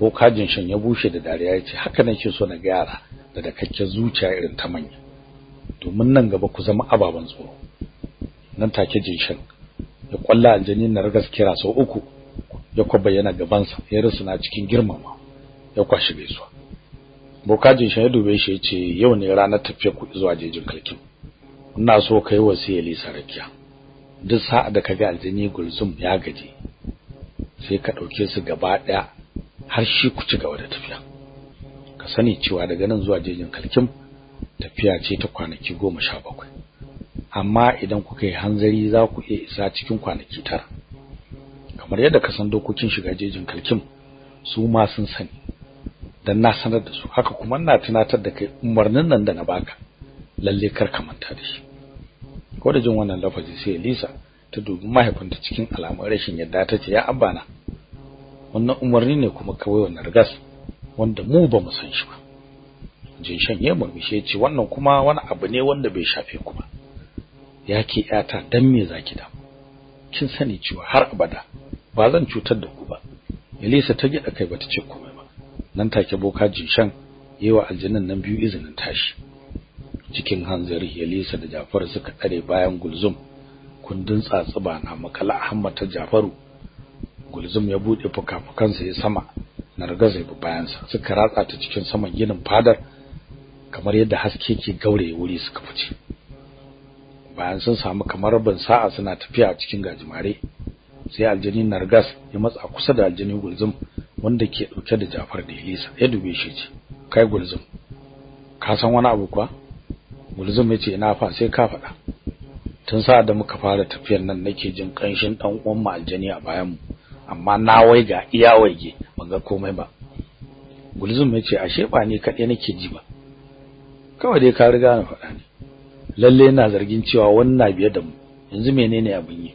bokajin shan ya bushe da dariya ya ce haka nake so na ga yara da dakakken zuciya irin ta manya. Domin nan gaba ku zama ababan tsoro. Nan take jinshan ya kwalla aljani na ragas kira sau uku ya kwa bayyana gabansa ya rusuna cikin girmama ya kwashi gaisuwa. Bokajin shan ya dube shi ya ce yau ne ranar tafiya ku zuwa jejin kalkin ina so kai wasiya lisa rakiya. Duk sa'a da kaga aljani gulzum ya gaje sai ka ɗauke su gaba ɗaya har shi ku ci gaba da tafiya. Ka sani cewa daga nan zuwa jejin kalkin tafiya ce ta kwanaki 17 amma idan kuka yi hanzari za ku iya isa cikin kwanaki tara. Kamar yadda ka san dokokin shiga jejin kalkin su ma sun sani. Dan na sanar da su. Haka kuma ina tunatar da kai umarnin nan da na baka. Lalle kar ka manta da shi. Ko da jin wannan lafazi sai Lisa ta dubi mahaifinta cikin alamun rashin yadda ta ce ya abana wannan umarni ne kuma kawai wannan rigas wanda mu ba mu san shi ba. Jin shan ya murmushe ce wannan kuma wani abu ne wanda bai shafe ku ba. Yake yata dan me zaki da kin sani cewa har abada ba zan cutar da ku ba. Elisa ta gida kai bata ce komai ba. Nan take boka jishan yewa aljannan nan biyu izinin tashi. Cikin hanzari Elisa da Jafaru suka tsare bayan Gulzum. Kundin tsatsuba na makala Ahmad ta Jafaru. Gulzum ya buɗe fukafukansa ya sama nargaza ya bayan sa suka ratsa ta cikin saman ginin fadar kamar yadda haske ke gaure wuri suka fice. Bayan sun samu kamar ban sa'a suna tafiya cikin gajimare sai aljani Nargas ya matsa kusa da aljani Gulzum wanda ke ɗauke da Jafar da Elisa. Ya dube shi ce kai Gulzum ka san wani abu kuwa? Gulzum ya ce ina fa sai ka faɗa. Tun sa da muka fara tafiyar nan nake jin kanshin dan uwan mu aljani a bayan mu amma na waiga iya waige ban ga komai ba. Gulzum ya ce ashe ba ni kadai nake ji ba. Kawai dai ka riga na faɗa ne. Lalle ina zargin cewa wannan biye da mu. Yanzu menene abin yi?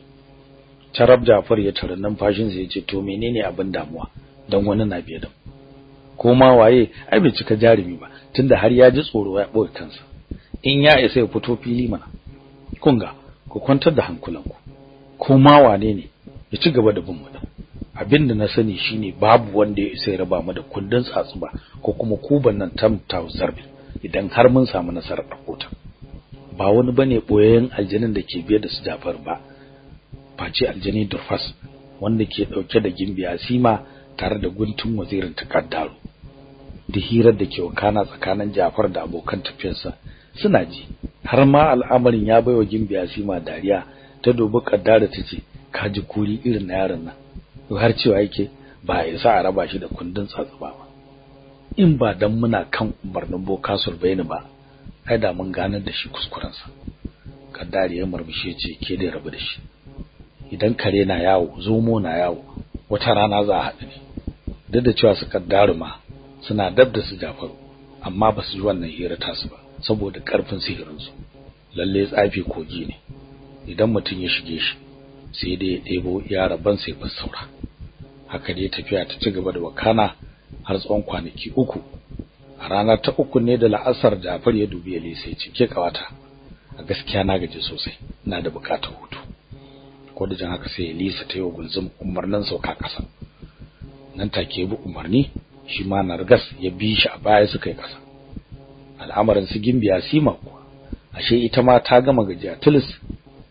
Tarab Jafar ya tare numfashin sa ya ce to menene abin damuwa dan wani na biye da mu? Ko ma waye? Ai bai cika jarumi ba tunda har ya ji tsoro ya ɓoye kansa. In ya isa ya fito fili mana kunga ku kwantar da hankulanku. Ko ma wane ne ya ci gaba da bin mu. Abin da na sani shine babu wanda ya isa ya raba mu da kundin tsatsuba ko kuma kuban nan tam zarbi idan har mun samu nasarar dakota ba wani ba ne boyayyen aljanin da ke biye da su Jafar ba face aljani Durfas wanda ke ɗauke da gimbiya Sima tare da guntun wazirin takaddaru. Da hirar da ke wakana tsakanin Jafar da abokan tafiyarsa suna ji har ma al'amarin ya baiwa gimbiya Sima dariya ta dubi kaddara tace kaji kuri irin na yaron nan. Har cewa yake ba ya sa a raba shi da kundin tsatsuba ba. In ba dan muna kan umarnin boka surbaini ba ai da mun ganar da shi kuskurensa. Kaddari ya murmushe ce ke da rabu da shi. Idan kare na yawo zomo na yawo wata rana za a haɗu ne. Duk da cewa su kaddaru ma suna dab da su jafaru amma ba su ji wannan hira tasu ba saboda ƙarfin sihirinsu. Lalle tsafi kogi ne. Idan mutum ya shige shi sai dai ya ɗebo ya raban sai fa saura. Haka dai tafiya ta ci gaba da wakana har tsawon kwanaki uku. A rana ta uku ne da la'asar Jafar ya dubi ya sai ce ke ƙawata a gaskiya na gaji sosai ina da buƙatar hutu. Ko da jan haka sai Elisa ta yi wa Gulzum umarnin sauka kasa nan take bi umarni shi ma Nargas ya bi shi a baya suka yi kasa al'amarin su gimbiya Sima ashe ita ma ta gama gajiya tulis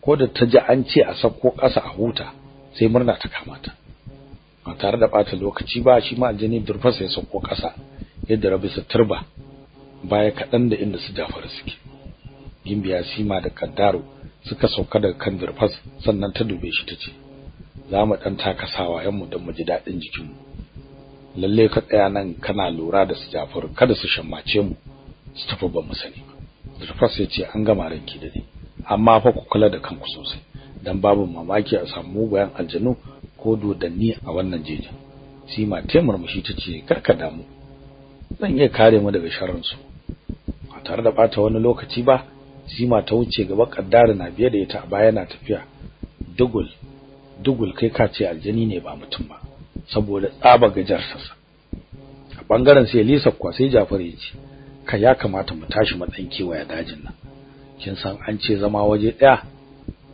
ko da ta ji an ce a sako kasa a huta sai murna ta kama ta. Ba tare da bata lokaci ba shi ma aljani durfasa ya sako kasa yadda rabi su turba baya kaɗan da inda su Jafar suke. Gimbiya Sima da Kaddaro suka sauka daga kan durfas sannan ta dube shi tace za mu dan takasawa yanmu don mu ji daɗin jikinmu. Lalle ka tsaya nan kana lura da su Jafar kada su shammace mu su tafi ban mu sani durfas ya ce an gama ranki da ni. Amma fa ku kula da kanku sosai. Dan babu mamaki a samu bayan aljanu ko dodanni a wannan jejin. Sima ta murmushi tace kar ka damu. Zan iya kare mu daga sharrin su ba tare da bata wani lokaci ba Sima ta wuce gaba kaddara na biye da ita a baya na tafiya. Dugul dugul kai ka ce aljani ne ba mutum ba saboda tsaba gajar sa a ɓangaren sai Lisa kwa sai ya ce ka ya kamata mu tashi matsayin kewaya dajin nan. Kin san an ce zama waje ɗaya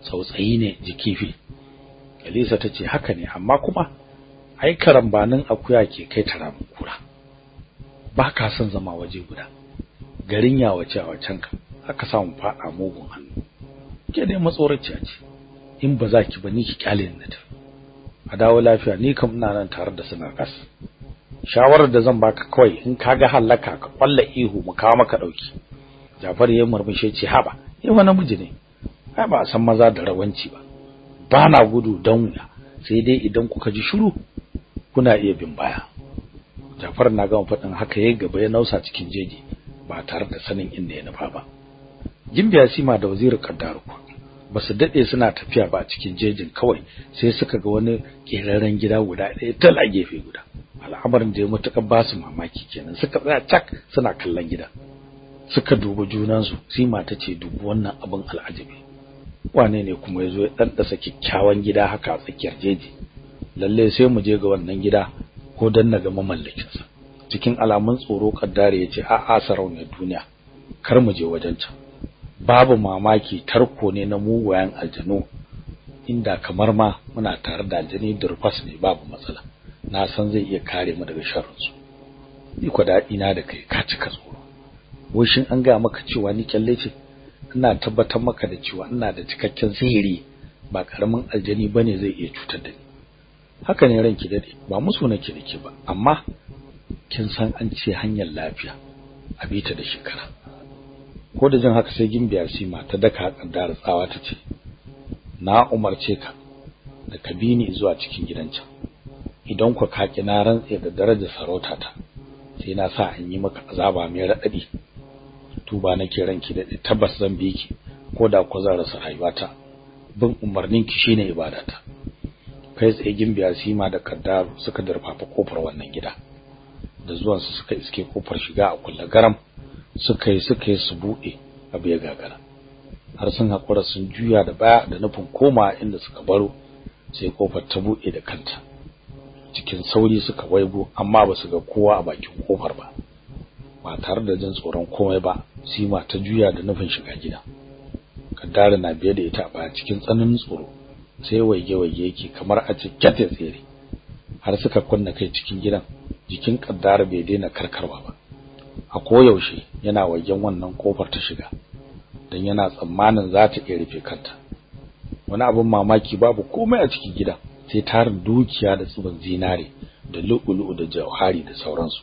tsautsayi ne jikifi Elisa ta ce haka ne amma kuma ai karambanin akuya ke kai ta ramin kura. Ba ka son zama waje guda. Garin ya wace a wacan ka aka samu fada mugun hannu. Ke dai matsoraciya ce. In ba za ki ba ni ki ƙyale ni ta a dawo lafiya ni kam ina nan tare da sanar kas shawarar da zan baka kawai in kaga halaka ka kwalla ihu mu kawo maka ɗauki Jafar ya murmushe ce haba yawa namiji ne. Ai ba san maza da rawanci ba. Ba na gudu dan wuya. Sai dai idan kuka ji shiru kuna iya bin baya. Jafar na gama faɗin haka yayin gaba ya nausa cikin jeji ba tare da sanin inda ya nufa ba. Gimbiya Sima da Waziri Kaddaru ba su daɗe suna tafiya ba cikin jejin kawai sai suka ga wani keraren gida guda ɗaya tal a gefe guda. Al'amarin da ya mutukar ba su mamaki kenan. Suka tsaya cak suna kallon gida suka dubi junansu Sima ta ce dubi wannan abin al'ajabi. Wane ne kuma ya zo ya dandasa kikkiawan gida haka a tsakiyar jeji? Lalle sai mu je ga wannan gida ko dan na ga mamallakin sa cikin alamun tsoro kaddare ya ce a a sarauniyar duniya kar mu je wajen can. Babu mamaki tarko ne na mugayen aljanu inda kamar ma muna tare da aljani durfas ne babu matsala. Na san zai iya kare mu daga sharrin su ni ko daɗi na da kai ka cika tsoro. Wai an ga maka cewa ni kyalle ce? Ina tabbatar maka da cewa ina da cikakken sihiri ba ƙaramin aljani ba ne zai iya cutar da ni. Haka ne ranki daɗe ba musu nake dake ba amma kin san an ce hanyar lafiya a bita da shekara. Ko da jin haka sai gimbiya sima ta daka kaddar tsawa ta ce na umarce ka da ka bi ni zuwa cikin gidan can. Idan ku kaki na rantse da darajar sarauta ta sai na sa an yi maka azaba mai radadi tuba nake ranki da tabbas zan bi ki ko da ku zan rasa rayuwata bin umarnin ki shine ibadata. Kai tsaye gimbiya sima da kaddaru suka darfafa ƙofar wannan gida. Da zuwan su suka iske ƙofar shiga a kullu garam suka yi suka yi su buɗe abu ya gagara. Har sun hakura sun juya da baya da nufin koma inda suka baro sai ƙofar ta buɗe da kanta. Cikin sauri suka waigo amma ba su ga kowa a bakin ƙofar ba. Ba tare da jin tsoron komai ba sima ta juya da nufin shiga gida. Kaddara na biye da ita ba cikin tsananin tsoro sai waige waige yake kamar a cikin tsere har suka kunna kai cikin gidan jikin kaddara bai daina karkarwa ba. A koyaushe yana wajen wannan ƙofar ta shiga dan yana tsammanin za ta iya rufe kanta. Wani abin mamaki babu komai a cikin gidan sai tarin dukiya da tsubin zinare da lu'ulu'u da jauhari da sauransu.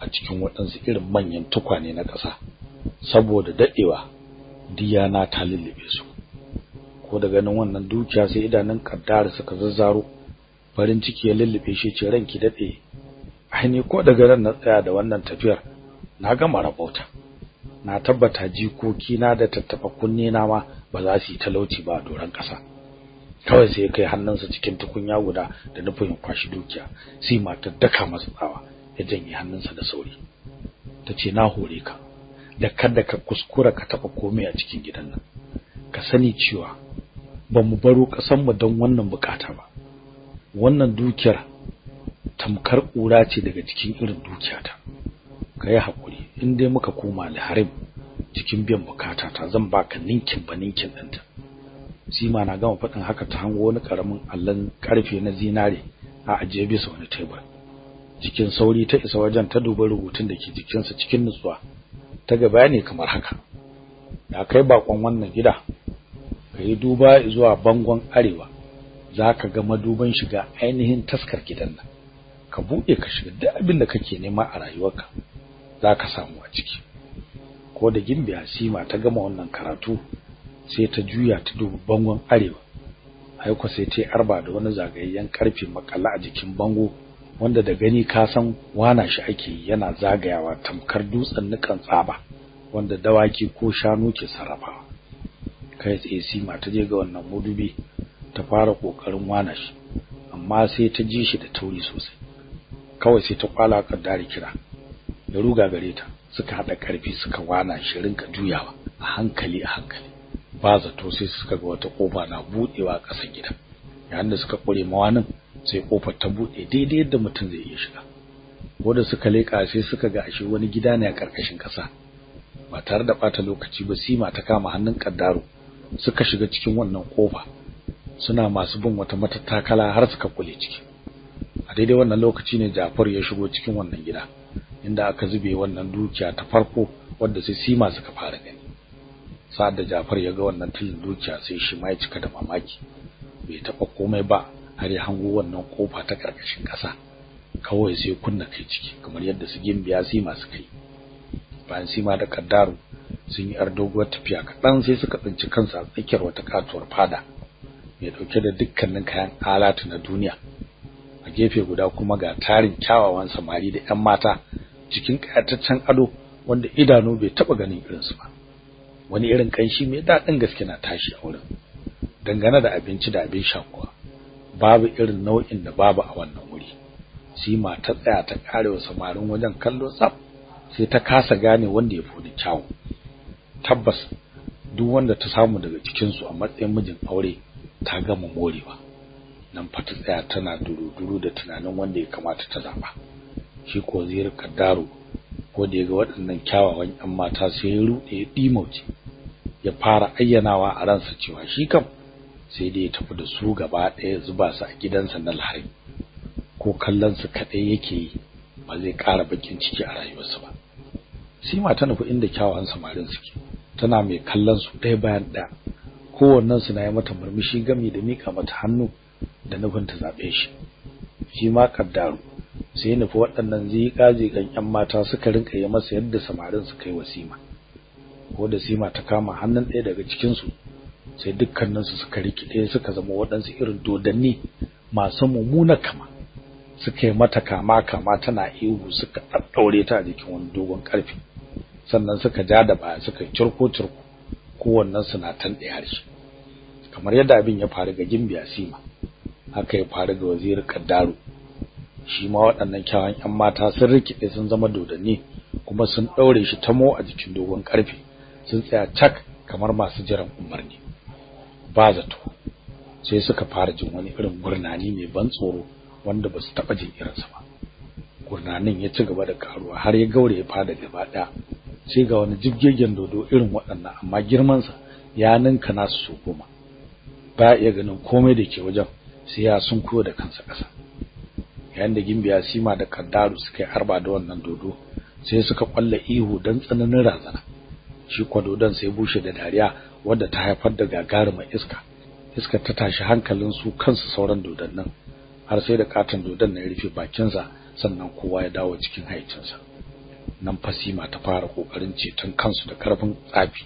A cikin waɗansu irin manyan tukwane na ƙasa saboda dadewa diyana ta lullube su. Ko da ganin wannan dukiya sai idanun kaddara suka zazzaro farin ciki ya lullube shi ce ranki daɗe ai ne ko daga ran na tsaya da wannan tafiyar na gama rabauta. Na tabbata jikoki na da tattaba kunne na ma ba za su yi talauci ba doran ƙasa. Kawai sai kai hannunsa cikin tukunya guda da nufin kwashi dukiya sai matar daka masa tsawa. Ya janye hannunsa da sauri. Tace na hore ka da kada ka kuskura ka taba komai a cikin gidan nan. Ka sani cewa ba mu baro kasan mu don wannan buƙata ba. Wannan dukiyar tamkar kura ce daga cikin irin dukiyata. Kai haƙuri in dai muka koma al-harim cikin biyan buƙata ta zan baka ninkin ba ninkin ɗinta. Sima na gama faɗin haka ta hango wani ƙaramin allon ƙarfe na zinare a ajiye bisa wani tebur. Cikin sauri ta isa wajen ta duba rubutun da ke jikinsa cikin nutsuwa. Ta ga bayani kamar haka. Da kai bakon wannan gida kai duba zuwa bangon arewa zaka ga maduban shiga ainihin taskar gidan nan. Ka buɗe ka shiga duk abin da kake nema a rayuwarka zaka samu a ciki. Ko da gimbiya sima ta gama wannan karatu sai ta juya ta duba bangon arewa. Aiko sai ta arba da wani zagayyen ƙarfe makalla a jikin bango wanda da gani ka san wana shi ake yana zagayawa tamkar dutsen nukan tsaba wanda dawaki ko shanu ke sarrafawa. Kai tsaye sima ta je ga wannan mudubi ta fara ƙoƙarin wana shi amma sai ta ji shi da tauri sosai. Kawai sai ta kwala kaddari kira da ruga gare ta suka hada ƙarfi suka wana shi rinka juyawa a hankali a hankali. Ba zato sai suka ga wata ƙofa na budewa a ƙasar gidan. Yayin da suka kure mawanin sai ƙofar ta buɗe daidai yadda mutum zai iya shiga. Wanda suka leka sai suka ga ashe wani gida ne a ƙarƙashin kasa ba tare da bata lokaci ba sima ta kama hannun kaddaro suka shiga cikin wannan ƙofa. Suna masu bin wata matattakala har suka kule ciki. A daidai wannan lokaci ne Jafar ya shigo cikin wannan gida inda aka zube wannan dukiya ta farko wanda sai Sima suka fara gani. Sa'ad da Jafar ya ga wannan tilin dukiya sai shi ma ya cika da mamaki. Bai taba komai ba har ya hango wannan ƙofa ta ƙarƙashin kasa kawai sai kunna kai ciki kamar yadda su gimbiya Sima suka yi. Bayan Sima da Kaddaru sun yi ar doguwar tafiya kaɗan sai suka tsinci kansu a tsakiyar wata katuwar fada mai ɗauke da dukkanin kayan alatu na duniya. A gefe guda kuma ga tarin kyawawan samari da ƴan mata cikin kayataccen ado wanda idanu bai taba ganin irin su ba. Wani irin kanshi mai daɗin gaske na tashi a wurin dangane da abinci da abin sha kuwa. Babu irin nau'in da babu a wannan wuri. Sima ta tsaya ta karewa samarin wajen kallo tsaf sai ta kasa gane wanda ya fodi kyawu tabbas duk wanda ta samu daga cikin su a matsayin mijin aure ta gama morewa. Nan fa ta tsaya tana duru-duru da tunanin wanda ya kamata ta zaba shi ko zai kaddaro ko da yaga waɗannan kyawawan ƴan mata sai ya rude ya dimauce ya fara ayyanawa a ransa cewa shi kam sai dai ya tafi da su gaba ɗaya zuba su a gidansa na lahari ko kallon su kadai yake yi ba zai ƙara bakin ciki a rayuwarsa ba. Sima ta nufi inda kyawawan samarin suke tana mai kallon su ɗaya bayan ɗaya. Kowannen su na yi mata murmushi gami da mika mata hannu da nufin ta zaɓe shi. Shi ma kaddaru sai nufi waɗannan zika-zikan ƴan mata suka rinka yi masa yadda samarin suka yi wasima. Ko da sima ta kama hannun ɗaya daga cikin su sai dukkanin su suka rikide suka zama waɗansu irin dodanni masu mummuna kama. Suka yi mata kama kama tana ihu suka daddaure ta a jikin wani dogon ƙarfi sannan suka ja da baya suka cirko cirko kowannen su na tanɗe harshe. Kamar yadda abin ya faru ga Gimbiya Sima haka ya faru ga Waziri Kaddaru. Shi ma waɗannan kyawawan ƴan mata sun rikide sun zama dodanni kuma sun daure shi tamo a jikin dogon ƙarfe sun tsaya cak kamar masu jiran umarni. Ba zato. Sai suka fara jin wani irin gurnani mai ban tsoro wanda ba su taba jin irinsa ba. Gurnanin ya ci gaba da karuwa har ya gaure ya fada gaba ɗaya. Sai ga wani jibgegen dodo irin waɗannan amma girman sa ya ninka nasu su goma. Ba iya ganin komai da ke wajen sai ya sunkuyo da kansa ƙasa. Yayin da gimbiya sima da kaddaru suka yi harba da wannan dodo sai suka kwalla ihu dan tsananin razana. Shi kwadodon sai bushe da dariya wadda ta haifar da gagarumar iska. Iska ta tashi hankalin su kansu sauran dodannin har sai da katon dodon na rufe bakinsa sannan kowa ya dawo cikin haicinsa nan fasima ta fara ƙoƙarin ceton kansu da ƙarfin tsafi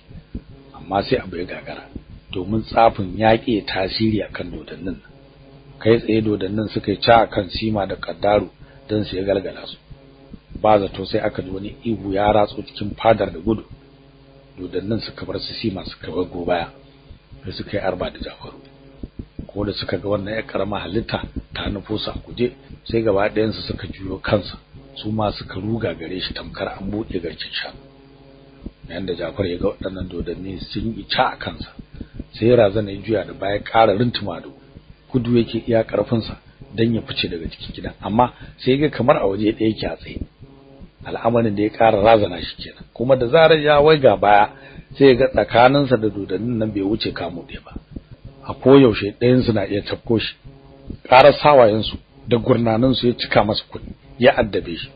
amma sai abu ya gagara domin tsafin yaƙi tasiri akan dodannin kai tsaye dodannin suka yi ca akan sima da kaddaru dan su ya galgala su. Ba zato sai aka ji wani ihu ya ratso cikin fadar da gudu dodannin suka bar su sima suka bago baya. Sai suka yi arba da Jafaru. Ko da suka ga wannan ya karama halitta ta nufo su a guje sai gaba ɗayan su suka juyo kansa. Su ma suka ruga gare shi tamkar an buɗe garkin shanu. Yayin da Jafar ya ga waɗannan dodanni sun yi ca a kansa sai razana ya juya da baya ƙara rintuma da gudu yake iya ƙarfin sa dan ya fice daga cikin gidan. Amma sai ga kamar a waje ɗaya yake a tsaye. Al'amarin da ya ƙara razana shi kenan. Kuma da zarar ya waiga baya sai ga tsakaninsa da dodannin nan bai wuce kamu ɗaya ba. A koyaushe ɗayan su na iya tafko shi ƙara sawayen su da gurnanin su ya cika masa kuɗi ya addabe shi.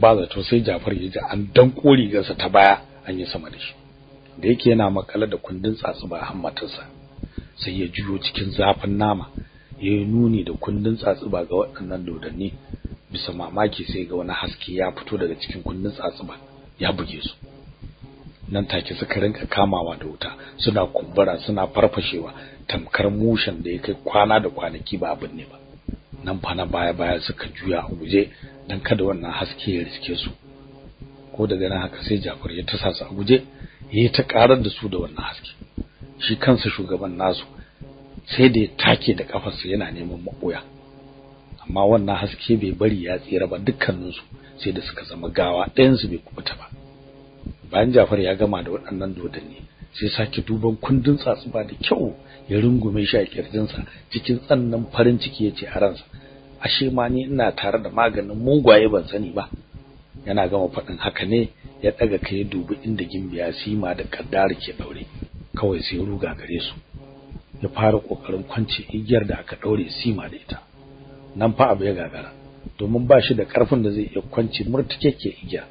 Ba zato sai Jafar ya ji an kori gasa ta baya an yi sama da shi. Da yake yana makale da kundin tsatsuba a hammatarsa sai ya juyo cikin zafin nama ya nuni da kundin tsatsuba ga waɗannan dodanni bisa mamaki sai ga wani haske ya fito daga cikin kundin tsatsuba ya buge su. Nan take suka rinka kamawa da wuta suna kumbura suna farfashewa tamkar mushen da ya kai kwana da kwanaki ba abin ne ba. Nan fa na baya baya suka juya a guje dan kada wannan haske ya riske su. Ko daga nan haka sai Jafar ya tasa su a guje yayi ta karar da su da wannan haske. Shi kansa shugaban nasu sai da ya take da kafarsa yana neman maboya amma wannan haske bai bari ya tsira ba dukkanin su sai da suka zama gawa ɗayan su bai kubuta ba. Bayan Jafar ya gama da waɗannan dodanni sai sake duban kundin tsatsuba da kyau ya rungume shi a kirjinsa cikin tsannan farin ciki ya ce a ransa ashe ma ni ina tare da maganin mugwaye ban sani ba. Yana gama faɗin haka ne ya daga kai dubi inda gimbiya sima da kaddara ke daure kawai sai ruga gare su. Ya fara ƙoƙarin kwance igiyar da aka daure sima da ita. Nan fa abu ya gagara. Domin ba shi da ƙarfin da zai iya kwanci murtikeke igiya.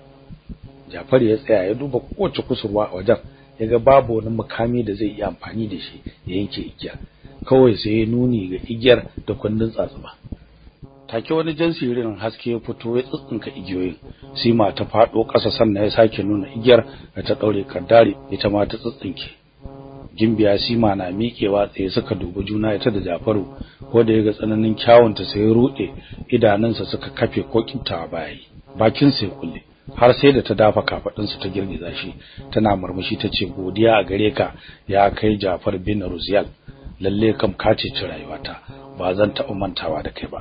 Jafar ya tsaya ya duba kowace kusurwa a wajen yaga babu wani mukami da zai iya amfani da shi ya yanke igiya. Kawai sai ya nuni ga igiyar da kundin tsatsuba take wani jan siririn haske ya fito ya tsitsinka igiyoyin. Sima ta fado ƙasa sannan ya sake nuna igiyar da ta daure kaddare ita ma ta tsitsinke. Gimbiya sima na miƙewa tsaye suka dubi juna ita da Jafaru ko da yaga tsananin kyawunta sai ya rude idanunsa suka kafe ko kintawa bayi bakin sai kulle har sai da ta dafa kafadinsa ta girgiza shi tana murmushi tace godiya a gare ka ya kai Jafar bin Ruziyal. Lalle kam ka ce ci rayuwata ba zan taɓa mantawa da kai ba.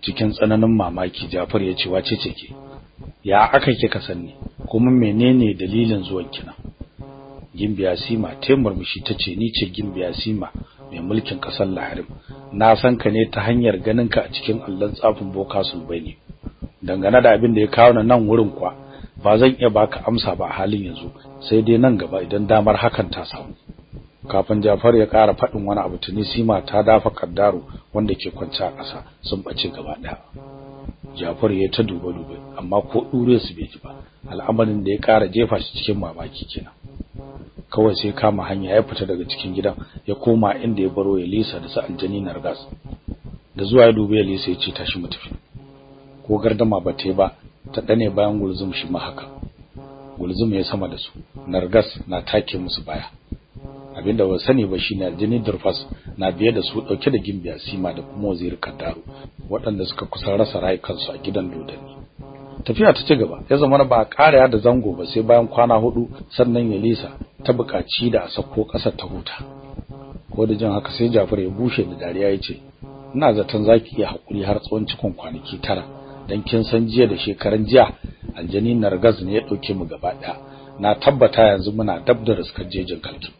Cikin tsananin mamaki Jafar ya ce wace ce ke? Ya aka kika sanni kuma menene dalilin zuwan kina Gimbiya Sima ta murmushi tace ni ce Gimbiya Sima mai mulkin ƙasar Laharim na san ka ne ta hanyar ganin ka a cikin allon tsafin Boka Sulbaini dangane da abin da ya kawo nan wurin kwa ba zan iya baka amsa ba a halin yanzu sai dai nan gaba idan damar hakan ta samu. Kafin Jafar ya ƙara faɗin wani abu tuni Sima ta dafa kaddaro wanda ke kwance a ƙasa sun bace gaba ɗaya. Jafar ya ta duba duba amma ko dure su bai ji ba. Al'amarin da ya ƙara jefa shi cikin mamaki kenan. Kawai sai kama hanya ya fita daga cikin gidan ya koma inda ya baro ya lisa da su aljani Nargas da zuwa ya dubi ya lisa ya ce tashi mu tafi. Ko gardama ba ta ba ta dane bayan gulzum shi ma haka. Gulzum ya sama da su Nargas na take musu baya. Abinda ba sani ba shine aljini durfas na biye da su ɗauke da gimbiya sima da kuma wazir kaddaru waɗanda suka kusa rasa rayukansu a gidan dodanni. Tafiya ta ci gaba. Ya zama ba ƙara da zango ba sai bayan kwana huɗu sannan ya lisa ta buƙaci da a sako ƙasar ta huta. Ko da jin haka sai Jafar ya bushe da dariya ya ce ina zaton zaki iya haƙuri har tsawon cikin kwanaki tara. Dan kin san jiya da shekaran jiya aljani nargaz ne ya ɗauke mu gaba ɗaya. Na tabbata yanzu muna dab da riskar jejin kalki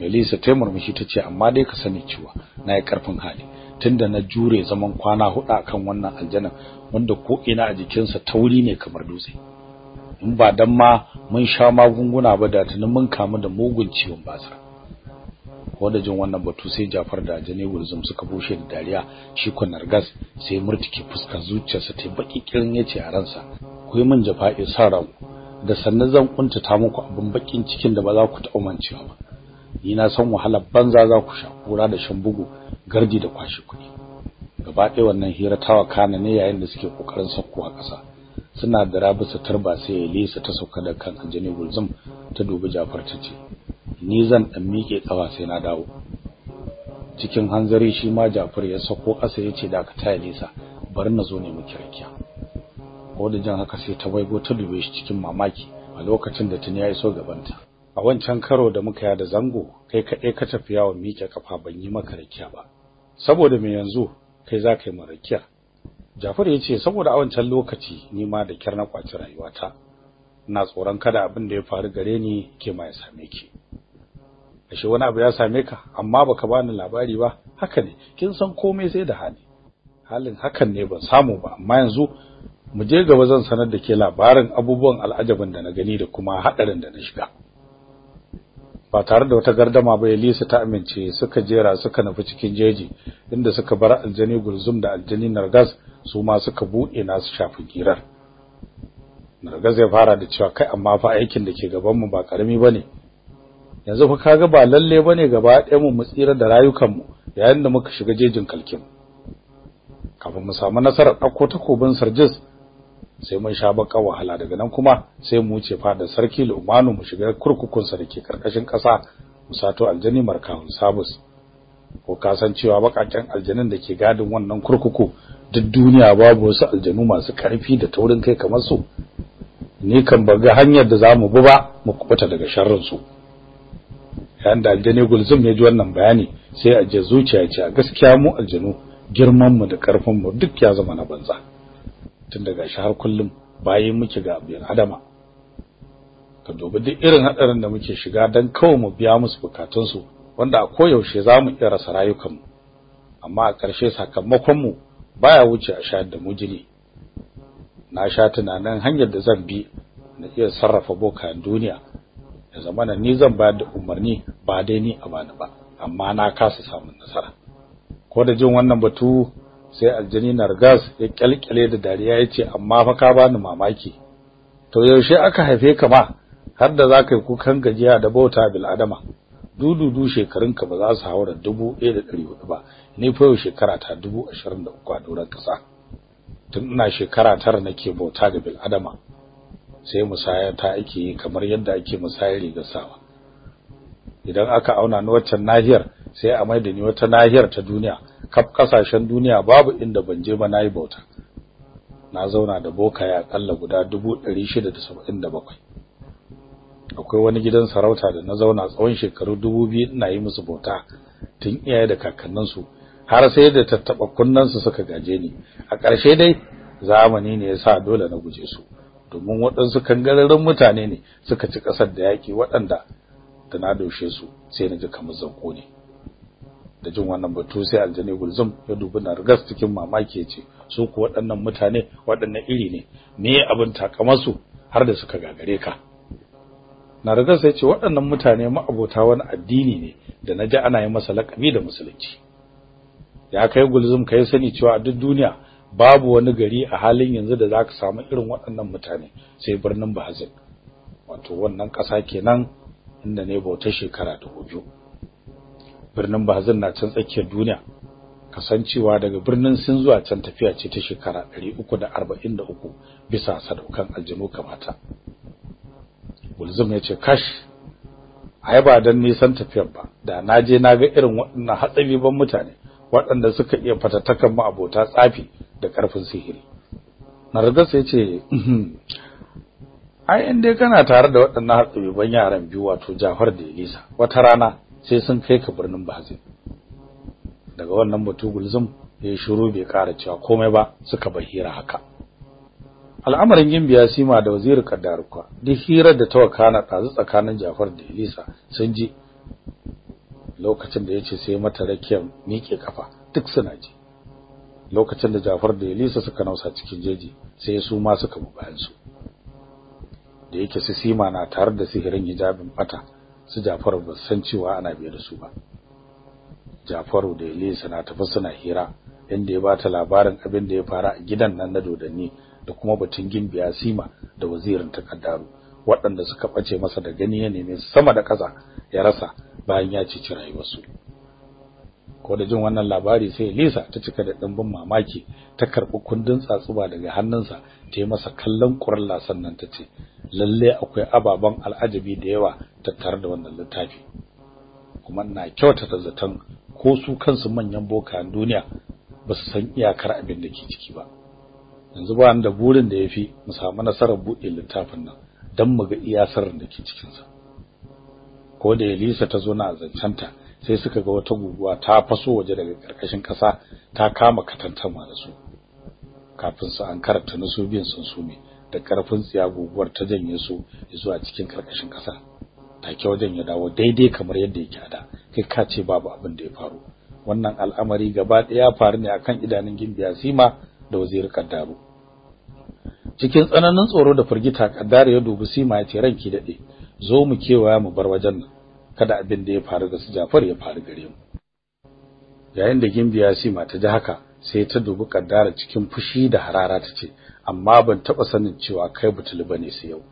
Melisa ta murmushi tace amma dai ka sani cewa na yi ƙarfin hali. Tunda na jure zaman kwana huɗu akan wannan aljanan wanda ko ina a jikinsa tauri ne kamar dutse. In ba dan ma mun sha magunguna ba da tunin mun kamu da mugun ciwon basir. Ko da jin wannan batu sai Jafar da Ajane Gulzum suka bushe da dariya shi ko Nargas sai murtike fuskar zuciyarsa ta baki kirin ya ce a ransa ku yi min jafa'i sarau da sannan zan kuntata muku abin bakin cikin da ba za ku taɓa mancewa ba. Ni na san wahalar banza za ku sha kura da shan bugu gardi da kwashi kuɗi. Gaba ɗaya wannan hira tawa kana ne yayin da suke ƙoƙarin sakkowa ƙasa. Suna da rabisa tarba sai ya lisa ta sauka da kan aljani gulzum ta dubi Jafar ta ce ni zan dan miƙe kafa sai na dawo. Cikin hanzari shi ma Jafar ya sako ƙasa ya ce da ka taya lisa bari na zo ne miki rakiya ko da jan haka sai ta waigo ta dube shi cikin mamaki a lokacin da tuni ya iso gabanta. A wancan karo da muka yada zango kai kaɗai ka tafi yawon miƙe kafa ban yi maka rakiya ba. Saboda me yanzu kai za ka yi marakiya Jafar ya ce saboda a lokaci ni ma da kyar na kwaci rayuwata. Ina tsoron kada abin da ya faru gare ni ke ma ya same ki. Ashe wani abu ya same ka? Amma baka bani labari ba? Haka ne. Kin san komai sai da hali. Halin hakan ne ban samu ba. Amma yanzu mu je gaba zan sanar da ke labarin abubuwan al'ajabin da na gani da kuma hadarin da na shiga. Ba tare da wata gardama ba Elisa ta amince suka jera suka nufi cikin jeji inda suka bar aljani gulzum da aljani nargas su ma suka buɗe nasu shafin girar nargas ya fara da cewa kai amma fa aikin da ke gaban mu ba ƙarami ba ne yanzu fa kaga ba lalle ba ne gaba ɗayan mu mu tsira da rayukan mu yayin da muka shiga jejin kalkin kafin mu samu nasarar ɗauko takobin sarjis sai mun sha baka wahala. Daga nan kuma sai mu wuce fadar sarki Lumanu mu shiga kurkukun sa dake ƙarƙashin ƙasa mu sato aljani markawun sabus. Ko ka san cewa bakakken aljanin da ke gadin wannan kurkuku duk duniya babu wasu aljanu masu ƙarfi da taurin kai kamar su. Ni kan baga hanyar da za mu bi ba mu kubuta daga sharrin su. Yayin da aljani gulzum ya ji wannan bayani sai a je zuciya ce a gaskiya mu aljanu girman mu da ƙarfin mu duk ya zama na banza. Tun daga shi har kullum bayan muke ga abin adama ka dubi duk irin hadarin da muke shiga dan kawai mu biya musu bukatun su wanda a koyaushe za mu iya rasa rayukan mu amma a ƙarshe sakamakon mu baya wuce a shayar da mu jini. Na sha tunanin hanyar da zan bi na iya sarrafa bokayen duniya. Ya zama na ni zan bayar da umarni ba dai ni a bani ba amma na kasa samun nasara. Ko da jin wannan batu sai aljani nargas ya kyalkyale da dariya ya ce amma fa ka bani mamaki. To yaushe aka haife ka ma har da zaka yi kukan gajiya da bauta bil adama? Dududu shekarunka ba za su haura 1400 ba. Ni fa yau shekara ta 23 a doran kasa tun ina shekara tara nake bauta ga bil adama. Sai musaya ta ake kamar yadda ake musayar riga sawa. Idan aka auna ni waccan nahiyar sai a maida ni wata nahiyar ta duniya. Kaf ƙasashen duniya babu inda ban je ba na yi bauta. Na zauna da bokaye akalla guda 677 akwai wani gidan sarauta da na zauna tsawon shekaru 2000 ina yi musu bauta tun iyaye da kakanninsu har sai da tattaba kunnansu suka gaje ni. A ƙarshe dai zamani ne yasa dole na guje su domin waɗansu kangararrun mutane ne suka ci ƙasar da yaƙi waɗanda da na doshe su sai na ji kamar zanko ne. Da jin wannan batu sai aljani gulzum ya dubi nargas cikin mamaki ya ce su ku waɗannan mutane waɗannan iri ne me abin takamasu har da suka gagare ka? Nargas ya ce waɗannan mutane ma'abota wani addini ne da na ji ana yi masa laƙabi da musulunci. Ya kai gulzum kai sani cewa a duk duniya babu wani gari a halin yanzu da zaka samu irin waɗannan mutane sai birnin Bahazin. Wato wannan ƙasa kenan inda ne bautar shekara ta biyu birnin Bahazin na can tsakiyar duniya. Kasancewa daga birnin Sin zuwa can tafiya ce ta shekara 343 bisa sadaukan aljinu kamata. Gulzum ya ce kash ai ba dan nisan tafiyar ba da naje na ga irin waɗannan hatsabiban mutane waɗanda suka iya fatattakan mu abota tsafi da ƙarfin sihiri. Nargas ya ce ai in dai kana tare da waɗannan hatsabiban yaran biyu wato Jafar da Elisa wata rana sai sun kai ka birnin Bazin daga wannan batu gulzum ya shiru bai ƙara cewa komai ba suka bar hira haka. Al'amarin gimbiya sima da waziri kaddaruka duk hirar da ta wakana ɗazu tsakanin Jafar da Elisa sun ji. Lokacin da ya ce sai mata rakiyar miƙe kafa duk suna ji. Lokacin da Jafar da Elisa suka nausa cikin jeji sai su ma suka bu bayan su da yake su sima na tare da sihirin hijabin bata su Jafar ba san cewa ana biye da su ba. Jafaru da Elisa na tafi suna hira inda ya bata labarin abin da ya faru a gidan nan na dodanni da kuma batun gimbiya sima da wazirin takaddaru waɗanda suka bace masa da gani ya neme sama da ƙasa ya rasa bayan ya cici rayuwarsu. Ko da jin wannan labari sai Lisa ta cika da dimbin mamaki ta karɓi kundin tsatsuba daga hannunsa ta yi masa kallon kuralla sannan ta ce lalle akwai ababan al'ajabi da yawa tattare da wannan littafi. Kuma ina kyautata zaton ko su kansu manyan bokan duniya ba su san iyakar abin da ke ciki ba. Yanzu ba da burin da yafi mu samu nasarar buɗe littafin nan dan mu ga iyasar da ke cikin sa ko da Elisa ta zo na zancanta sai suka ga wata guguwa ta faso waje daga ƙarƙashin kasa ta kama katantama da su. Kafin su an karanta nasu biyan sun sume da ƙarfin tsiya guguwar ta janye su zuwa cikin ƙarƙashin kasa take wajen ya dawo daidai kamar yadda yake da. Kai ka ce babu abin da ya faru. Wannan al'amari gaba ɗaya ya faru ne akan idanun gimbiya sima da wazir kaddaru. Cikin tsananin tsoro da firgita kaddaru ya dubi sima ya ce ranki daɗe zo mu kewaya mu bar wajen nan. Kada abin da ya faru da su Jafar ya faru gare mu. Yayin da gimbiya sima ta ji haka sai ta dubi kaddara cikin fushi da harara ta ce amma ban taba sanin cewa kai butulu ba ne sai yau.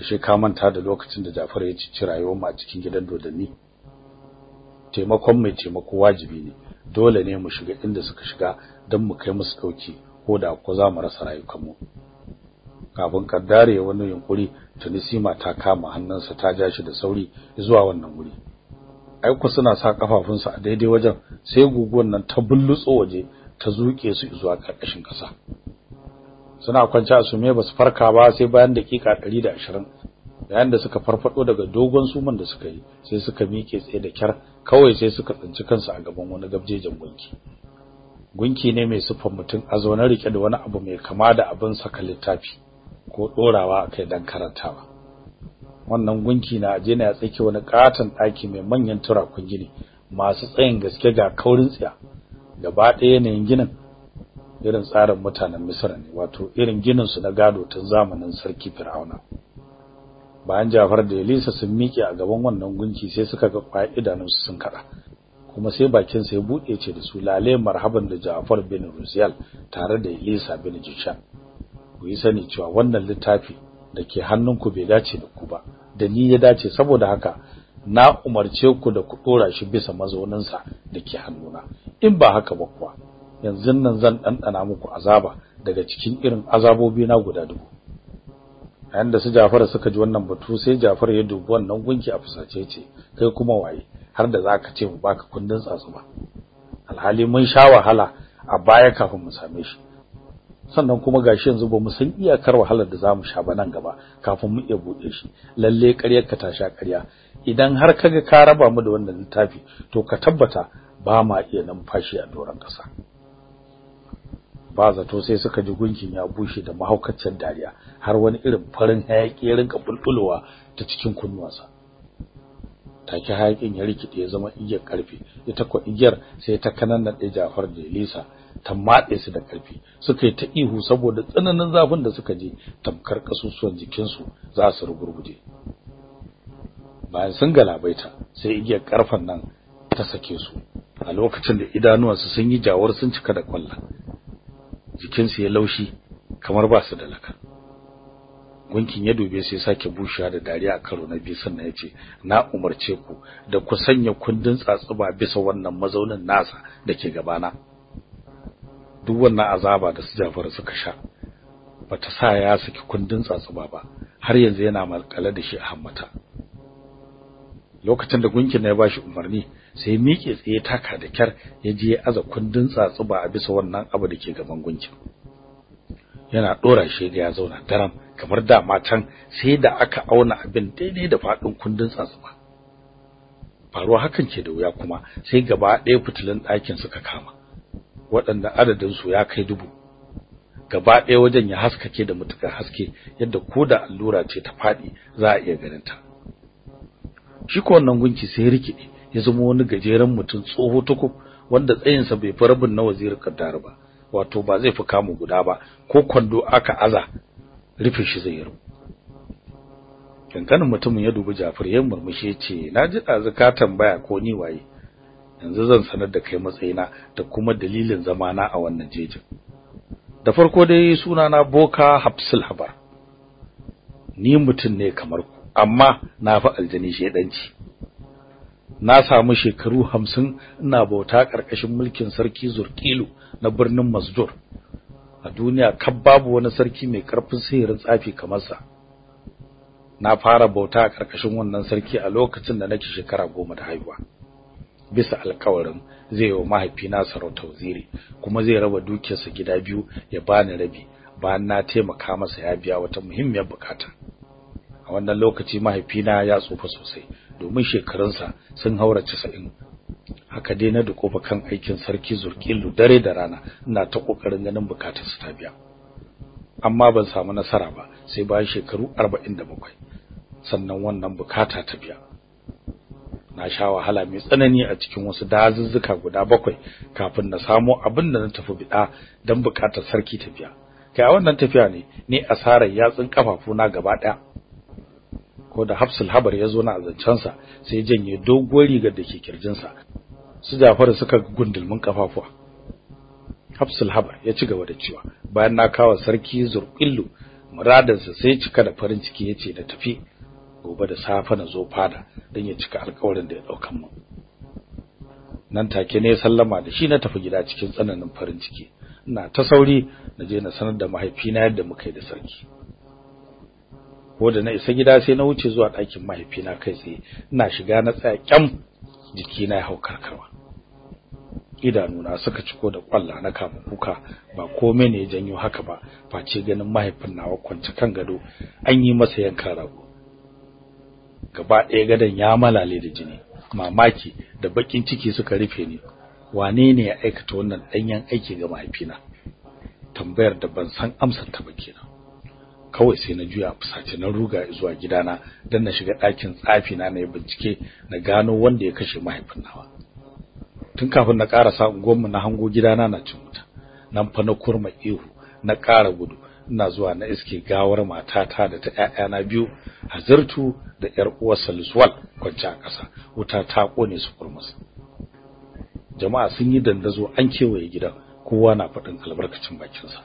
Ashe ka manta da lokacin da Jafar ya ci rayuwar mu a cikin gidan dodanni? Taimakon mai taimako wajibi ne. Dole ne mu shiga inda suka shiga don mu kai musu ɗauki ko da ko za mu rasa rayukanmu. Kafin kaddare wani yunkuri Tunisima ta kama hannunsa ta ja shi da sauri zuwa wannan wuri. Aiko suna sa kafafunsa a daidai wajen sai guguwar nan ta bullutso waje ta zuke su zuwa ƙarƙashin kasa suna kwance a sume ba su farka ba sai bayan dakika 120 bayan da suka farfado daga dogon suman da suka yi sai suka miƙe tsaye da kyar kawai sai suka tsinci kansu a gaban wani gabjejen gunki. Gunki ne mai sufan mutum a zaune riƙe da wani abu mai kama da abin saka littafi. Ko dorawa akai dan karantawa. Wannan gunki na aje ne a tsake wani katon daki mai manyan turakun gini masu tsayin gaske ga kaurin tsiya. Gaba ɗaya yanayin ginin irin tsarin mutanen Misra ne wato irin ginin su na gado tun zamanin sarki Fir'auna. Bayan Jafar da Elisa sun miƙe a gaban wannan gunki sai suka ga ƙwaya idanunsu sun kada kuma sai bakin sa ya buɗe ce da su lale marhaban da Ja'far bin Rusiyal tare da Elisa bin Jishan ku yi sani cewa wannan littafi da ke hannunku bai dace da ku ba da ni ya dace. Saboda haka na umarce ku da ku dora shi bisa mazauninsa da ke hannuna. In ba haka ba kuwa yanzu nan zan dandana muku azaba daga cikin irin azabobi na guda dubu. Yayin da su Jafar suka ji wannan batu sai Jafar ya dubi wannan gunki a fusace ce kai kuma waye? Har da zaka ce mu baka kundin tsatsuba alhali mun sha wahala a baya kafin mu same shi. Sannan kuma gashi yanzu ba mu san iyakar wahalar da za mu sha ba nan gaba kafin mu iya buɗe shi. Lalle ƙaryar ka ta sha ƙarya. Idan har kaga ka raba mu da wannan littafi to ka tabbata ba ma iya numfashi a doran ƙasa. Ba zato sai suka ji gunkin ya bushe da mahaukacin dariya har wani irin farin hayaki ya rinka bulbulowa ta cikin kunnuwansa. Take hayakin ya rikide ya zama igiyar ƙarfe ita ko igiyar sai ta kananna da Jafar da Elisa ta matse su da ƙarfi suka yi ta ihu saboda tsananin zafin da suka ji tamkar kasusuwan jikinsu za su rugurguje. Bayan sun galabaita sai igiyar karfan nan ta sake su. A lokacin da idanuwansu sun yi jawar sun cika da kwalla jikinsu ya laushi kamar ba su da laka. Gunkin ya dube sai sake bushewa da dariya a karo na biyu sannan ya ce na umarce ku da ku sanya kundin tsatsuba bisa wannan mazaunin nasa da ke gabana. Duk wannan azaba da su Jafar suka sha bata sa ya saki kundin tsatsuba ba har yanzu yana malkale da shi a hammata. Lokacin da gunkin ya bashi umarni sai miƙe tsaye taka da kyar ya je ya aza kundin tsatsuba a bisa wannan abu da ke gaban gunkin. Yana dora shi ya zauna daram kamar da matan sai da aka auna abin daidai da faɗin kundin tsatsuba. Faruwa hakan ke da wuya kuma sai gaba ɗaya fitilun ɗakin suka kama. Waɗanda adadin su ya kai dubu. Gaba ɗaya wajen ya haskake da mutukar haske yadda ko da allura ce ta faɗi za a iya ganin ta shi ko wannan gunki sai rikide ya zama wani gajeren mutum tsoho tukub wanda tsayinsa bai fi rabin na wazirin kaddar ba wato ba zai fi kamu guda ba ko kwando aka aza rufe shi zai yi kankanin mutumin ya dubi Jafar ya murmushi ya ce na ji ɗazu ka tambaya ko ni waye. Yanzu zan sanar da kai matsayina da kuma dalilin zamana a wannan jejin. Da farko dai sunana Boka Hafsul Habar. Ni mutum ne kamar ku amma na fi aljani shedanci. Na samu shekaru hamsin ina bauta ƙarƙashin mulkin sarki Zurkilu na birnin Masdur a duniya kab babu wani sarki mai ƙarfin sihirin tsafi kamar sa. Na fara bauta a ƙarƙashin wannan sarki a lokacin da nake shekara goma da haihuwa. Bisa alƙawarin zai yi mahaifina sarauta waziri kuma zai raba dukiyarsa gida biyu ya bani rabi bayan na taimaka masa ya biya wata muhimmiyar buƙata. A wannan lokaci mahaifina ya tsufa sosai domin shekarunsa sun haura 90 haka dai na dukofa kan aikin sarki Zurkilu dare da rana ina ta ƙoƙarin ganin buƙatar su ta biya. Amma ban samu nasara ba sai bayan shekaru 47 sannan wannan buƙata ta biya. Na sha wahala mai tsanani a cikin wasu dazuzzuka guda bakwai kafin na samu abin da na tafi bida dan buƙatar sarki ta biya kai a wannan tafiya ne ni asarar yatsun kafafuna gaba ɗaya ko da Hafsul Habar ya zo na azancansa sai janye doguwar rigar da ke kirjinsa. Su Jafar suka gundulmin kafafuwa Hafsul Habar ya ci gaba da cewa bayan na kawo sarki Zurqillu muradansa sai cika da farin ciki ya ce da tafi. Gobe da safe na zo fada dan ya cika alƙawarin da ya ɗaukan mu nan take ne sallama da shi na tafi gida cikin tsananin farin ciki. Ina ta sauri na je na sanar da mahaifina yadda muka yi da sarki. Ko da na isa gida sai na wuce zuwa ɗakin mahaifina kai tsaye. Ina shiga na tsaya kyam jikina ya hau karkarwa. Idanuna suka ciko da kwalla na kama kuka. Ba komai ne janyo haka ba face ganin mahaifin nawa kwance kan gado. An yi masa yankan rago. Gaba ɗaya gadon ya malale da jini. Mamaki da bakin ciki suka rufe ni. Wane ne ya aikata wannan danyen aiki ga mahaifina? Tambayar da ban san amsar ta ba kenan. Kawai sai na juya fusace na ruga zuwa gidana dan na shiga ɗakin tsafi na na bincike na gano wanda ya kashe mahaifin nawa. Tun kafin na ƙarasa unguwarmu na hango gidana na cin wuta. Nan fa na kurma ihu na ƙara gudu. Ina zuwa na iske gawar matata da ta ƴaƴana biyu Hazirtu da ƴar uwar Saliswal kwance a ƙasa. Wuta ta ƙone su kurmus. Jama'a sun yi dandazo an kewaye gidan. Kowa na faɗin albarkacin bakinsa.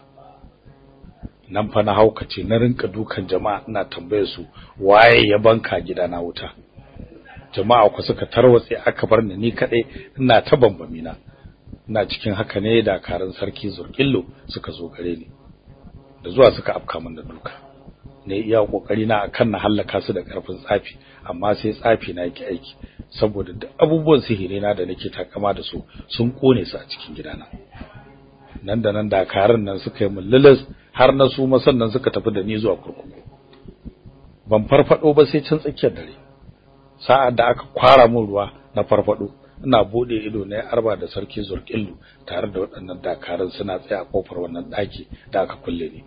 Nan fa na haukace na rinka dukan jama'a ina tambaye su waye ya banka gidana wuta? Jama'a ku suka tarwatse aka bar ni ni kadai ina ta bambami na ina cikin haka ne dakarun sarki zurkillo suka zo gare ni. Da zuwa suka afka min da duka. Ne iya ƙoƙari na akan na hallaka su da ƙarfin tsafi amma sai tsafi na yake aiki saboda duk abubuwan sihiri na da nake takama da su sun ƙone su a cikin gidana. Nan da nan dakarun nan suka yi mullulas har na su sannan suka tafi da ni zuwa kurkuku. Ban farfado ba sai can tsakiyar dare. Sa'ad da aka kwara min ruwa na farfado ina buɗe ido na arba da sarki zurkillu tare da waɗannan dakarun suna tsaye a ƙofar wannan daki da aka kulle ni.